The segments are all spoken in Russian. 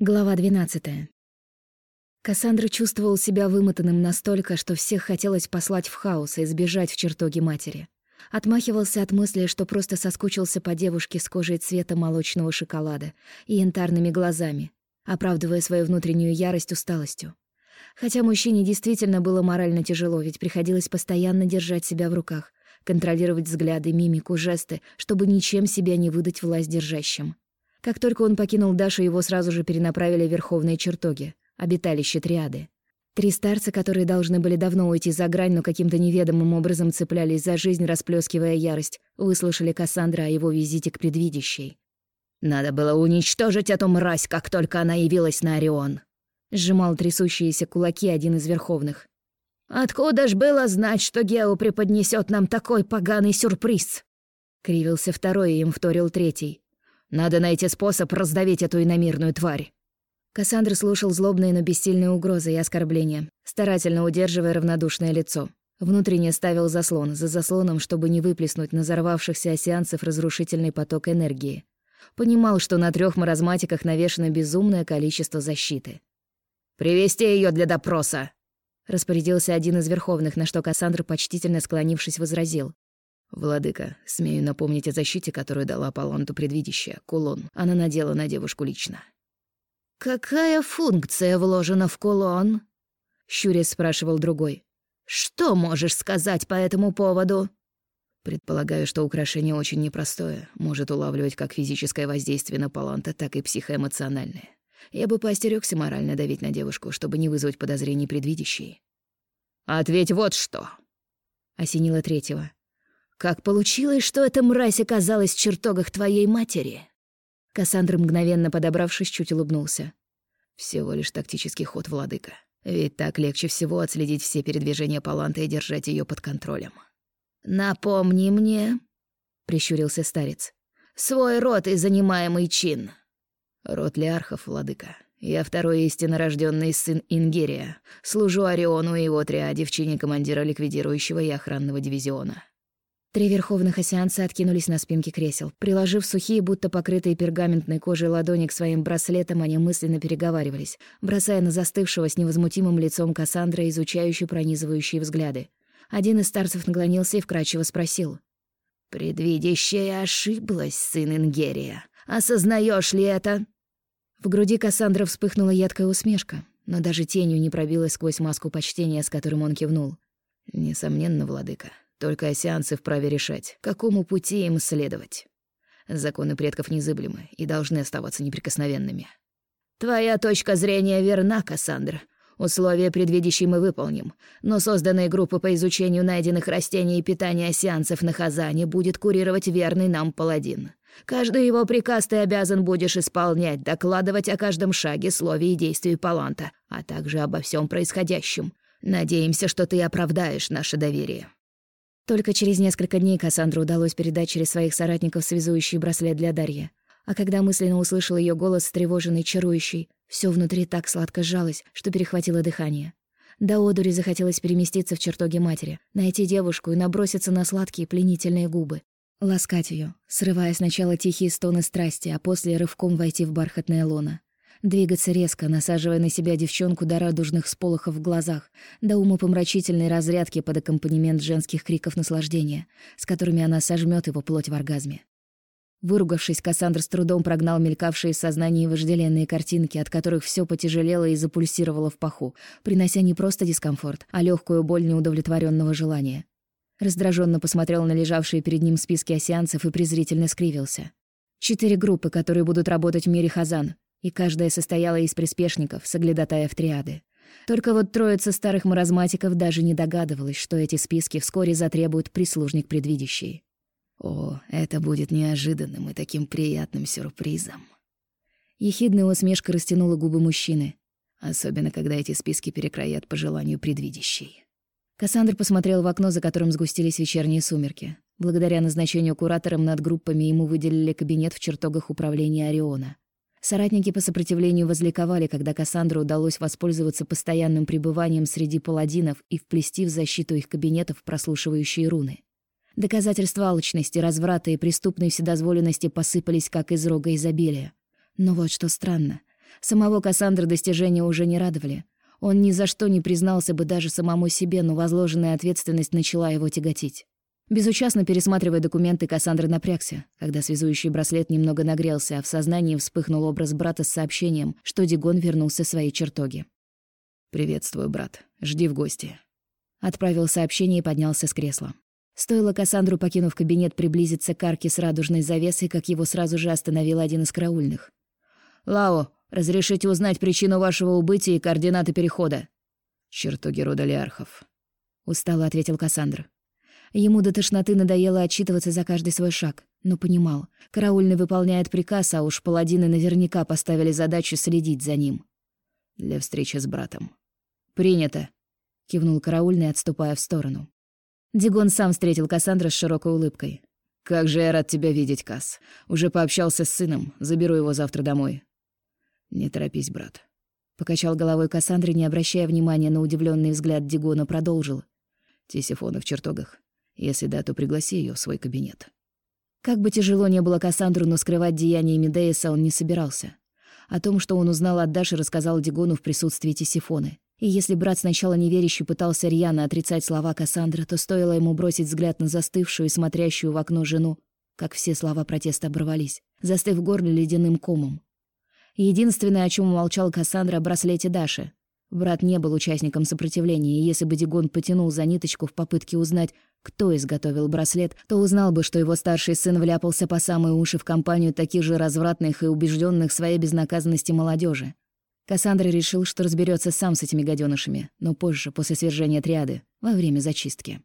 Глава 12. Кассандра чувствовал себя вымотанным настолько, что всех хотелось послать в хаос и сбежать в чертоги матери. Отмахивался от мысли, что просто соскучился по девушке с кожей цвета молочного шоколада и янтарными глазами, оправдывая свою внутреннюю ярость усталостью. Хотя мужчине действительно было морально тяжело, ведь приходилось постоянно держать себя в руках, контролировать взгляды, мимику, жесты, чтобы ничем себя не выдать власть держащим. Как только он покинул Дашу, его сразу же перенаправили в Верховные чертоги, обиталище Триады. Три старца, которые должны были давно уйти за грань, но каким-то неведомым образом цеплялись за жизнь, расплескивая ярость, выслушали Кассандра о его визите к предвидящей. «Надо было уничтожить эту мразь, как только она явилась на Орион!» Сжимал трясущиеся кулаки один из Верховных. «Откуда ж было знать, что Гео преподнесет нам такой поганый сюрприз?» Кривился второй, и им вторил третий. Надо найти способ раздавить эту иномирную тварь. Кассандра слушал злобные, но бессильные угрозы и оскорбления, старательно удерживая равнодушное лицо. Внутренне ставил заслон, за заслоном, чтобы не выплеснуть на взорвавшихся осеанцев разрушительный поток энергии. Понимал, что на трех маразматиках навешано безумное количество защиты. «Привести ее для допроса!» Распорядился один из верховных, на что Кассандра, почтительно склонившись, возразил. «Владыка, смею напомнить о защите, которую дала Паланту предвидящая, кулон. Она надела на девушку лично». «Какая функция вложена в кулон?» — щурясь спрашивал другой. «Что можешь сказать по этому поводу?» Предполагаю, что украшение очень непростое, может улавливать как физическое воздействие на Паланта, так и психоэмоциональное. Я бы поостерёгся морально давить на девушку, чтобы не вызвать подозрений предвидящей. «Ответь вот что!» — осенило третьего. Как получилось, что эта мразь оказалась в чертогах твоей матери?» Кассандра, мгновенно подобравшись, чуть улыбнулся. «Всего лишь тактический ход, владыка. Ведь так легче всего отследить все передвижения Паланты и держать ее под контролем». «Напомни мне», — прищурился старец, — «свой род и занимаемый чин». «Род Леархов, владыка. Я второй истинно рожденный сын Ингерия. Служу Ориону и его триаде в чине командира ликвидирующего и охранного дивизиона». Три верховных осеанца откинулись на спинки кресел. Приложив сухие, будто покрытые пергаментной кожей ладони к своим браслетам, они мысленно переговаривались, бросая на застывшего с невозмутимым лицом Кассандра изучающие пронизывающие взгляды. Один из старцев наклонился и вкрадчиво спросил. «Предвидящая ошиблась, сын Ингерия. Осознаешь ли это?» В груди Кассандра вспыхнула едкая усмешка, но даже тенью не пробилась сквозь маску почтения, с которым он кивнул. «Несомненно, владыка. Только осеанцы вправе решать, какому пути им следовать. Законы предков незыблемы и должны оставаться неприкосновенными. Твоя точка зрения верна, Кассандра. Условия предвидящие мы выполним, но созданные группы по изучению найденных растений и питания осеанцев на Хазане будет курировать верный нам паладин. Каждый его приказ ты обязан будешь исполнять, докладывать о каждом шаге, слове и действии Паланта, а также обо всем происходящем. Надеемся, что ты оправдаешь наше доверие. Только через несколько дней Кассандру удалось передать через своих соратников связующий браслет для Дарьи. А когда мысленно услышал ее голос, встревоженный, чарующий, все внутри так сладко сжалось, что перехватило дыхание. До одури захотелось переместиться в чертоги матери, найти девушку и наброситься на сладкие пленительные губы. Ласкать ее, срывая сначала тихие стоны страсти, а после рывком войти в бархатное лоно. Двигаться резко, насаживая на себя девчонку до радужных сполохов в глазах, до умопомрачительной разрядки под аккомпанемент женских криков наслаждения, с которыми она сожмет его плоть в оргазме. Выругавшись, Кассандр с трудом прогнал мелькавшие в сознании вожделенные картинки, от которых все потяжелело и запульсировало в паху, принося не просто дискомфорт, а легкую боль неудовлетворенного желания. Раздраженно посмотрел на лежавшие перед ним списки осеанцев и презрительно скривился. Четыре группы, которые будут работать в мире Хазан, и каждая состояла из приспешников, соглядатаев триады. Только вот троица старых маразматиков даже не догадывалась, что эти списки вскоре затребует прислужник предвидящий. О, это будет неожиданным и таким приятным сюрпризом. Ехидная усмешка растянула губы мужчины. Особенно, когда эти списки перекроят по желанию предвидящей. Кассандр посмотрел в окно, за которым сгустились вечерние сумерки. Благодаря назначению куратором над группами ему выделили кабинет в чертогах управления Ориона. Соратники по сопротивлению возликовали, когда Кассандру удалось воспользоваться постоянным пребыванием среди паладинов и вплести в защиту их кабинетов прослушивающие руны. Доказательства алчности, разврата и преступной вседозволенности посыпались как из рога изобилия. Но вот что странно. Самого Кассандра достижения уже не радовали. Он ни за что не признался бы даже самому себе, но возложенная ответственность начала его тяготить. Безучастно пересматривая документы, Кассандра напрягся, когда связующий браслет немного нагрелся, а в сознании вспыхнул образ брата с сообщением, что Дигон вернулся в свои чертоги. «Приветствую, брат. Жди в гости». Отправил сообщение и поднялся с кресла. Стоило Кассандру, покинув кабинет, приблизиться к арке с радужной завесой, как его сразу же остановил один из караульных. «Лао, разрешите узнать причину вашего убытия и координаты перехода?» «Чертоги рода Лиархов», — устало ответил Кассандра. Ему до тошноты надоело отчитываться за каждый свой шаг, но понимал, караульный выполняет приказ, а уж паладины наверняка поставили задачу следить за ним. Для встречи с братом. «Принято», — кивнул караульный, отступая в сторону. Дигон сам встретил Кассандра с широкой улыбкой. «Как же я рад тебя видеть, Касс. Уже пообщался с сыном, заберу его завтра домой». «Не торопись, брат». Покачал головой Кассандра, не обращая внимания на удивленный взгляд Дигона, продолжил. «Тисифона в чертогах. Если да, то пригласи ее в свой кабинет». Как бы тяжело не было Кассандру, но скрывать деяния Медеиса он не собирался. О том, что он узнал от Даши, рассказал Дигону в присутствии Тисифоны. И если брат сначала неверяще пытался рьяно отрицать слова Кассандры, то стоило ему бросить взгляд на застывшую и смотрящую в окно жену, как все слова протеста оборвались, застыв в горле ледяным комом. Единственное, о чем молчал Кассандра, о браслете Даши. Брат не был участником сопротивления, и если бы Дигон потянул за ниточку в попытке узнать, кто изготовил браслет, то узнал бы, что его старший сын вляпался по самые уши в компанию таких же развратных и убежденных своей безнаказанности молодежи. Кассандра решил, что разберется сам с этими гаденышами, но позже, после свержения триады, во время зачистки.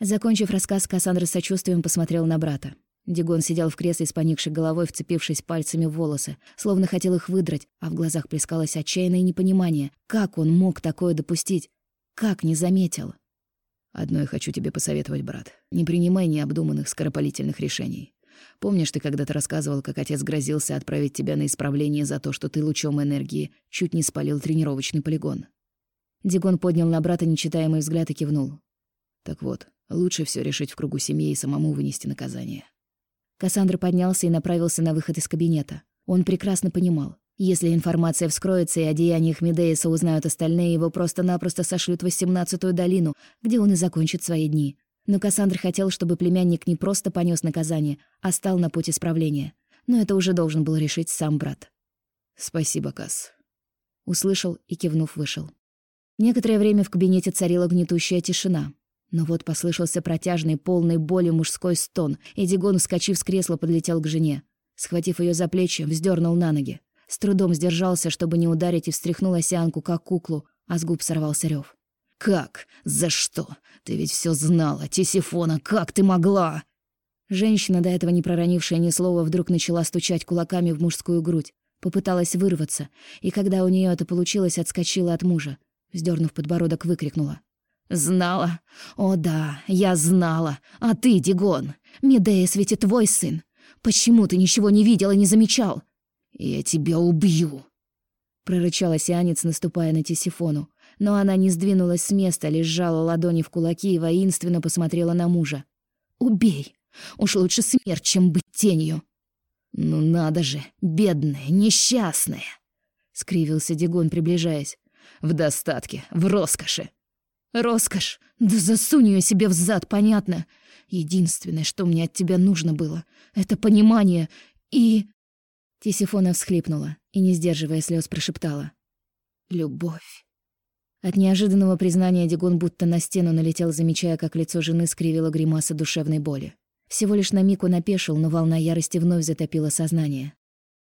Закончив рассказ, Кассандра с сочувствием посмотрел на брата. Дигон сидел в кресле с поникшей головой, вцепившись пальцами в волосы, словно хотел их выдрать, а в глазах плескалось отчаянное непонимание. Как он мог такое допустить? Как не заметил? «Одно я хочу тебе посоветовать, брат. Не принимай необдуманных, скоропалительных решений. Помнишь, ты когда-то рассказывал, как отец грозился отправить тебя на исправление за то, что ты лучом энергии чуть не спалил тренировочный полигон?» Дигон поднял на брата нечитаемый взгляд и кивнул. «Так вот, лучше все решить в кругу семьи и самому вынести наказание. Кассандра поднялся и направился на выход из кабинета. Он прекрасно понимал, если информация вскроется и о деяниях Медеиса узнают остальные, его просто-напросто сошлют в восемнадцатую долину, где он и закончит свои дни. Но Кассандр хотел, чтобы племянник не просто понес наказание, а стал на путь исправления. Но это уже должен был решить сам брат. «Спасибо, Касс». Услышал и, кивнув, вышел. Некоторое время в кабинете царила гнетущая тишина. Но вот послышался протяжный, полный боли мужской стон, и Дигон, вскочив с кресла, подлетел к жене. Схватив ее за плечи, вздернул на ноги. С трудом сдержался, чтобы не ударить, и встряхнул осянку, как куклу, а с губ сорвался рев. «Как? За что? Ты ведь все знала, Тисифона, как ты могла?» Женщина, до этого не проронившая ни слова, вдруг начала стучать кулаками в мужскую грудь. Попыталась вырваться, и когда у нее это получилось, отскочила от мужа. Вздернув подбородок, выкрикнула. «Знала? О да, я знала. А ты, Дигон, Медея ведь и твой сын. Почему ты ничего не видел и не замечал? Я тебя убью!» Прорычала сианец, наступая на Тисифону. Но она не сдвинулась с места, лишь сжала ладони в кулаки и воинственно посмотрела на мужа. «Убей! Уж лучше смерть, чем быть тенью!» «Ну надо же, бедная, несчастная!» — скривился Дигон, приближаясь. «В достатке, в роскоши!» Роскошь! Да засунь ее себе в зад, понятно. Единственное, что мне от тебя нужно было, это понимание и...» Тисифона всхлипнула и, не сдерживая слез, прошептала. «Любовь». От неожиданного признания Дигон будто на стену налетел, замечая, как лицо жены скривило гримаса душевной боли. Всего лишь на миг он опешил, но волна ярости вновь затопила сознание.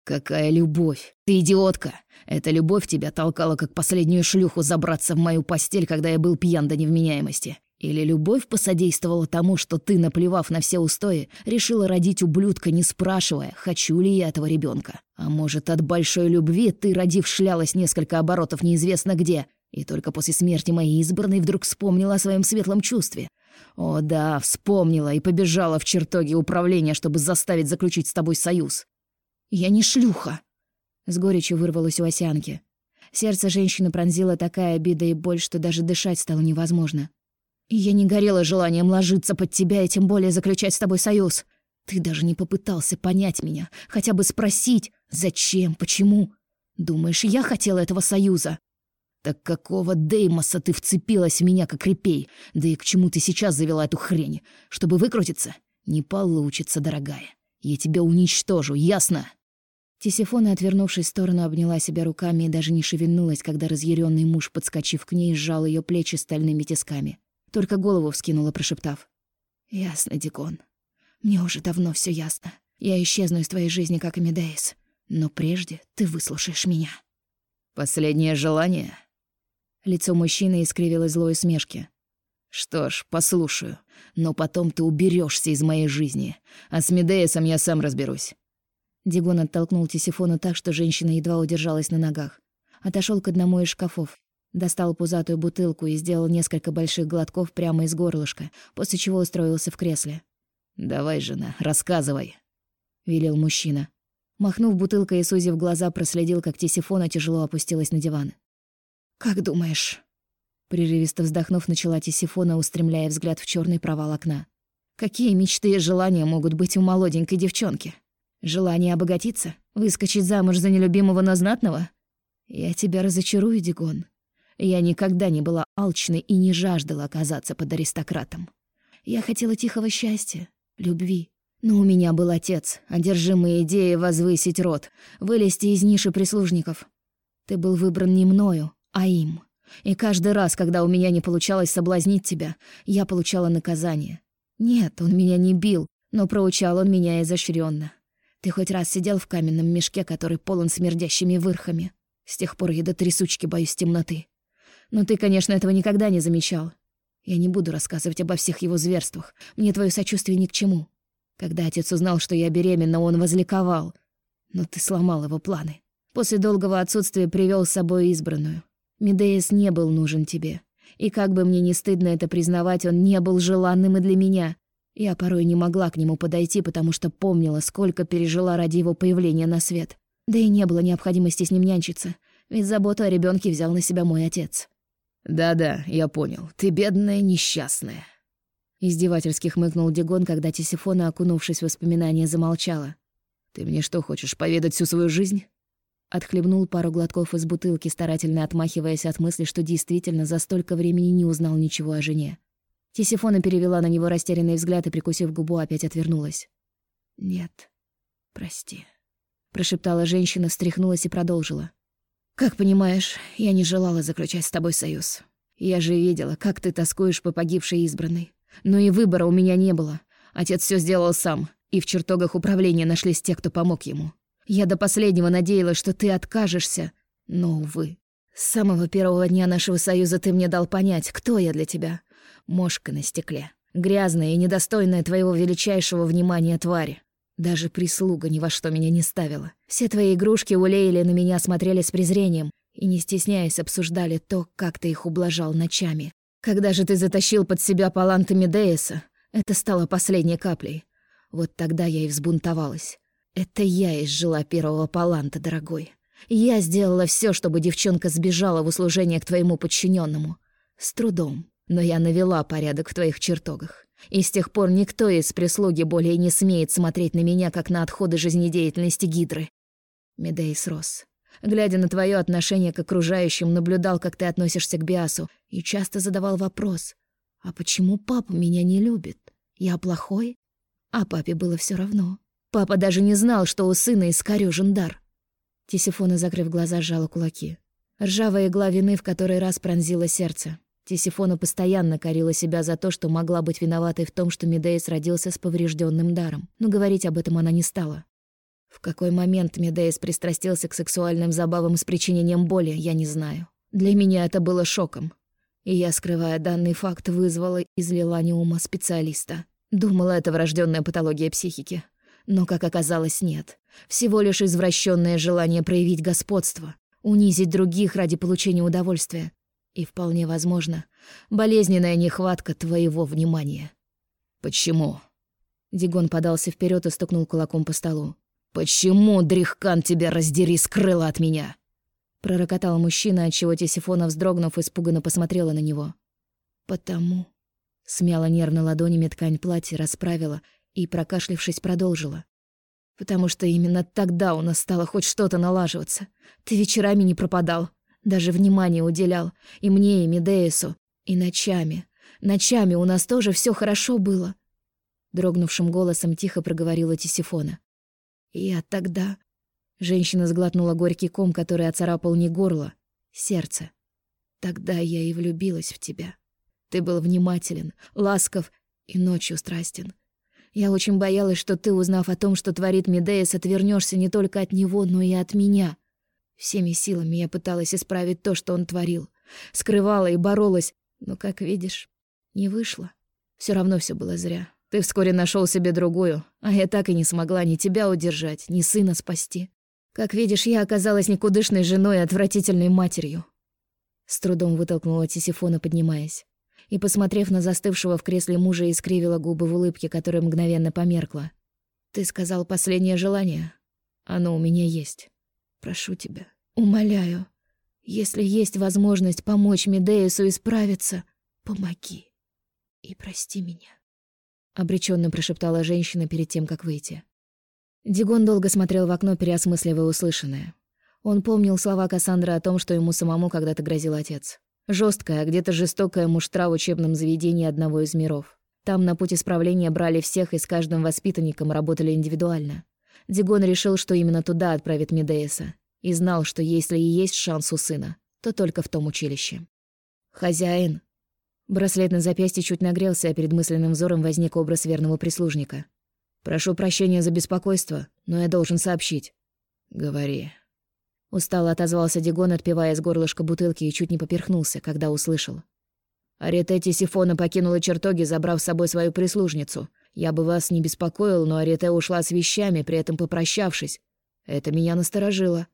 «Какая любовь! Ты идиотка! Эта любовь тебя толкала, как последнюю шлюху, забраться в мою постель, когда я был пьян до невменяемости. Или любовь посодействовала тому, что ты, наплевав на все устои, решила родить ублюдка, не спрашивая, хочу ли я этого ребенка. А может, от большой любви ты, родив, шлялась несколько оборотов неизвестно где, и только после смерти моей избранной вдруг вспомнила о своем светлом чувстве. О да, вспомнила и побежала в чертоги управления, чтобы заставить заключить с тобой союз. «Я не шлюха!» С горечью вырвалось у осянки. Сердце женщины пронзила такая обида и боль, что даже дышать стало невозможно. Я не горела желанием ложиться под тебя и тем более заключать с тобой союз. Ты даже не попытался понять меня, хотя бы спросить, зачем, почему. Думаешь, я хотела этого союза? Так какого Деймоса ты вцепилась в меня, как репей? Да и к чему ты сейчас завела эту хрень? Чтобы выкрутиться? Не получится, дорогая. Я тебя уничтожу, ясно?» Тисифона, отвернувшись в сторону, обняла себя руками и даже не шевельнулась, когда разъяренный муж, подскочив к ней, сжал ее плечи стальными тисками. Только голову вскинула, прошептав. «Ясно, Дикон. Мне уже давно все ясно. Я исчезну из твоей жизни, как и Медеис. Но прежде ты выслушаешь меня». «Последнее желание?» Лицо мужчины искривило злой усмешки. «Что ж, послушаю. Но потом ты уберешься из моей жизни. А с Медеисом я сам разберусь». Дигон оттолкнул Тисифону так, что женщина едва удержалась на ногах. Отошел к одному из шкафов. Достал пузатую бутылку и сделал несколько больших глотков прямо из горлышка, после чего устроился в кресле. «Давай, жена, рассказывай», — велел мужчина. Махнув бутылкой и сузив глаза, проследил, как Тисифона тяжело опустилась на диван. «Как думаешь?» Прерывисто вздохнув, начала Тисифона, устремляя взгляд в черный провал окна. «Какие мечты и желания могут быть у молоденькой девчонки? Желание обогатиться? Выскочить замуж за нелюбимого, но знатного? Я тебя разочарую, Дигон. Я никогда не была алчной и не жаждала оказаться под аристократом. Я хотела тихого счастья, любви. Но у меня был отец, одержимый идеей возвысить род, вылезти из ниши прислужников. Ты был выбран не мною, а им. И каждый раз, когда у меня не получалось соблазнить тебя, я получала наказание. Нет, он меня не бил, но проучал он меня изощренно. Ты хоть раз сидел в каменном мешке, который полон смердящими вырхами? С тех пор я до трясучки боюсь темноты. Но ты, конечно, этого никогда не замечал. Я не буду рассказывать обо всех его зверствах. Мне твое сочувствие ни к чему. Когда отец узнал, что я беременна, он возликовал. Но ты сломал его планы. После долгого отсутствия привел с собой избранную. Медеис не был нужен тебе. И как бы мне не стыдно это признавать, он не был желанным и для меня. Я порой не могла к нему подойти, потому что помнила, сколько пережила ради его появления на свет. Да и не было необходимости с ним нянчиться, ведь заботу о ребенке взял на себя мой отец. «Да-да, я понял. Ты бедная несчастная». Издевательски хмыкнул Дигон, когда Тисифона, окунувшись в воспоминания, замолчала. «Ты мне что, хочешь поведать всю свою жизнь?» Отхлебнул пару глотков из бутылки, старательно отмахиваясь от мысли, что действительно за столько времени не узнал ничего о жене. Тисифона перевела на него растерянный взгляд и, прикусив губу, опять отвернулась. «Нет, прости», — прошептала женщина, встряхнулась и продолжила. «Как понимаешь, я не желала заключать с тобой союз. Я же видела, как ты тоскуешь по погибшей избранной. Но и выбора у меня не было. Отец все сделал сам, и в чертогах управления нашлись те, кто помог ему. Я до последнего надеялась, что ты откажешься, но, увы. С самого первого дня нашего союза ты мне дал понять, кто я для тебя. Мошка на стекле. Грязная и недостойная твоего величайшего внимания тварь. Даже прислуга ни во что меня не ставила. Все твои игрушки у Лейли на меня смотрели с презрением и, не стесняясь, обсуждали то, как ты их ублажал ночами. Когда же ты затащил под себя паланты Медеиса, это стало последней каплей. Вот тогда я и взбунтовалась. Это я изжила первого паланта, дорогой. Я сделала все, чтобы девчонка сбежала в услужение к твоему подчиненному. С трудом, но я навела порядок в твоих чертогах. И с тех пор никто из прислуги более не смеет смотреть на меня, как на отходы жизнедеятельности Гидры. Медейс рос. Глядя на твое отношение к окружающим, наблюдал, как ты относишься к Биасу, и часто задавал вопрос, «А почему папа меня не любит? Я плохой?» А папе было все равно. Папа даже не знал, что у сына искорёжен дар. Тисифона, закрыв глаза, сжала кулаки. Ржавая игла вины в который раз пронзила сердце. Тисифона постоянно корила себя за то, что могла быть виноватой в том, что Медеис родился с поврежденным даром, но говорить об этом она не стала. В какой момент Медеис пристрастился к сексуальным забавам с причинением боли, я не знаю. Для меня это было шоком. И я, скрывая данный факт, вызвала из Лиланиума специалиста. Думала, это врожденная патология психики. Но, как оказалось, нет. Всего лишь извращенное желание проявить господство, унизить других ради получения удовольствия. И вполне возможно, болезненная нехватка твоего внимания. Почему? Дигон подался вперед и стукнул кулаком по столу. Почему, Дрихкан, тебя раздери, скрыла от меня? Пророкотал мужчина, отчего Тесифона, вздрогнув, испуганно посмотрела на него. Потому... Смяла нервно ладонями ткань платья, расправила и, прокашлившись, продолжила. Потому что именно тогда у нас стало хоть что-то налаживаться. Ты вечерами не пропадал, даже внимание уделял. И мне, и Медеису. И ночами. Ночами у нас тоже все хорошо было. Дрогнувшим голосом тихо проговорила Тисифона. Я тогда... Женщина сглотнула горький ком, который оцарапал не горло, сердце. Тогда я и влюбилась в тебя. Ты был внимателен, ласков и ночью страстен. Я очень боялась, что ты, узнав о том, что творит Медеис, отвернешься не только от него, но и от меня. Всеми силами я пыталась исправить то, что он творил. Скрывала и боролась, но, как видишь, не вышло. Все равно все было зря. Ты вскоре нашел себе другую, а я так и не смогла ни тебя удержать, ни сына спасти. Как видишь, я оказалась никудышной женой и отвратительной матерью. С трудом вытолкнула Тисифона, поднимаясь. И, посмотрев на застывшего в кресле мужа, искривила губы в улыбке, которая мгновенно померкла. «Ты сказал последнее желание. Оно у меня есть. Прошу тебя, умоляю, если есть возможность помочь Медеису исправиться, помоги и прости меня. Обреченно прошептала женщина перед тем, как выйти. Дигон долго смотрел в окно, переосмысливая услышанное. Он помнил слова Кассандры о том, что ему самому когда-то грозил отец. Жесткая, а где-то жестокая муштра в учебном заведении одного из миров. Там на путь исправления брали всех и с каждым воспитанником работали индивидуально. Дигон решил, что именно туда отправит Медеиса и знал, что если и есть шанс у сына, то только в том училище. «Хозяин!» Браслет на запястье чуть нагрелся, а перед мысленным взором возник образ верного прислужника. «Прошу прощения за беспокойство, но я должен сообщить». «Говори». Устало отозвался Дигон, отпивая из горлышка бутылки, и чуть не поперхнулся, когда услышал. «Арете Сифона покинула чертоги, забрав с собой свою прислужницу. Я бы вас не беспокоил, но Арете ушла с вещами, при этом попрощавшись. Это меня насторожило».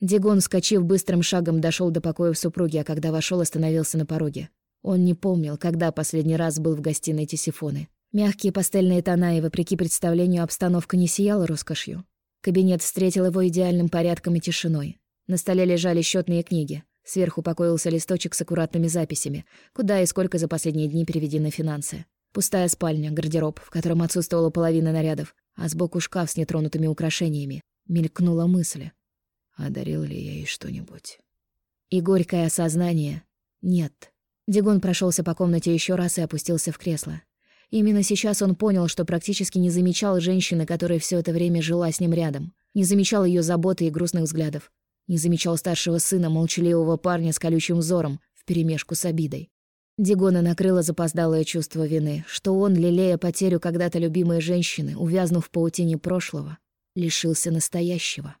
Дигон, вскочив быстрым шагом, дошел до покоев супруги, а когда вошел, остановился на пороге. Он не помнил, когда последний раз был в гостиной Тисифоны. Мягкие пастельные тона и, вопреки представлению, обстановка не сияла роскошью. Кабинет встретил его идеальным порядком и тишиной. На столе лежали счетные книги. Сверху покоился листочек с аккуратными записями, куда и сколько за последние дни переведены финансы. Пустая спальня, гардероб, в котором отсутствовала половина нарядов, а сбоку шкаф с нетронутыми украшениями. Мелькнула мысль. Одарил ли я ей что-нибудь? И горькое осознание — нет. Дигон прошелся по комнате еще раз и опустился в кресло. Именно сейчас он понял, что практически не замечал женщины, которая все это время жила с ним рядом. Не замечал ее заботы и грустных взглядов. Не замечал старшего сына, молчаливого парня с колючим взором, вперемешку с обидой. Дигона накрыло запоздалое чувство вины, что он, лелея потерю когда-то любимой женщины, увязнув в паутине прошлого, лишился настоящего.